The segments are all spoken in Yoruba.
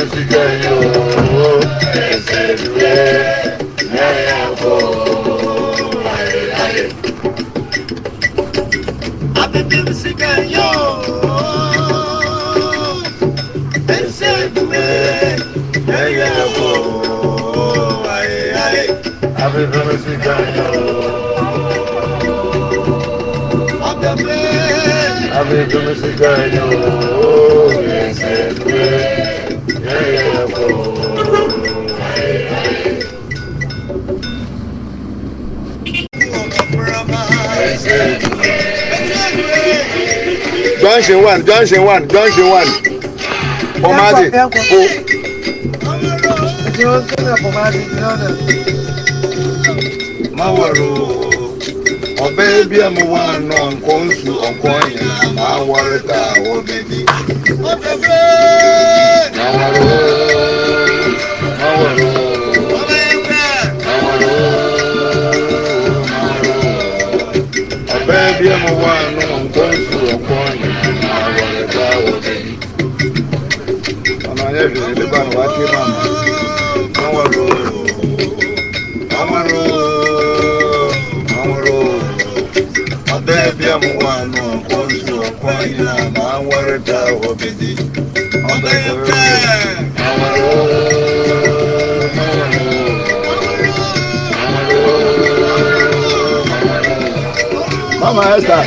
musigayo eserwe nayabo ayelaye abebe musigayo eserwe nayabo ayelaye abebe musigayo abebe abebe musigayo eserwe. Junction one, junction one, junction one. Bomadi. Bomadi. Mawaro ọbẹ̀ bí ẹ̀ mú wá nọ nkọ́ nsú ọkọ̀ yẹn máa wọlé tá a wọ bẹ̀ ní. ọ̀fẹ́fẹ́. náwọ̀rọ̀ náwọ̀rọ̀. ọbẹ̀ bí ẹ̀ mú wá nọ nkọ́ nsú ọkọ̀ yẹn máa wọlé tá a wọ bẹ̀ ní. ọ̀nà ayé fi lè. faina mawarta obedi ọdọ ẹkẹ mawaro mawaro mawaro mama esther.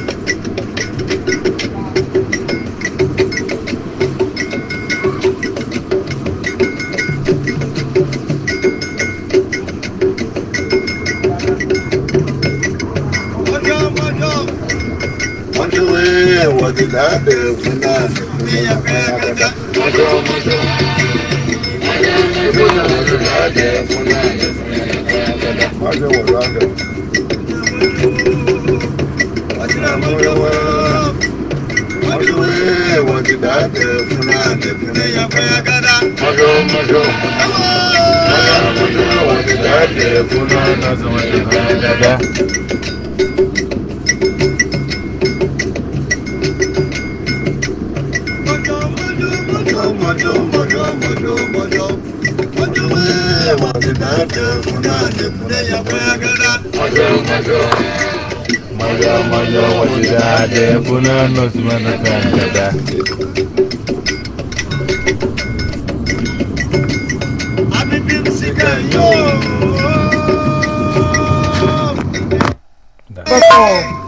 ne wɔde laada ewu naa nyɛ kɔnakata mɔdɔ mɔdɔ ewu na wɔde laada ewu naa nyɛ kɔnakata wɔde wɔ laada wɔde na mɔdɔ wɔ mɔdɔ ee wɔde laada ewu naa nyɛ kɔnakata mɔdɔ mɔdɔ mɔdɔ wɔde laada ewu naa nyɛ kɔnakata. Maja maja wace da da funa nos mana kan da Abibin siga yo That's all.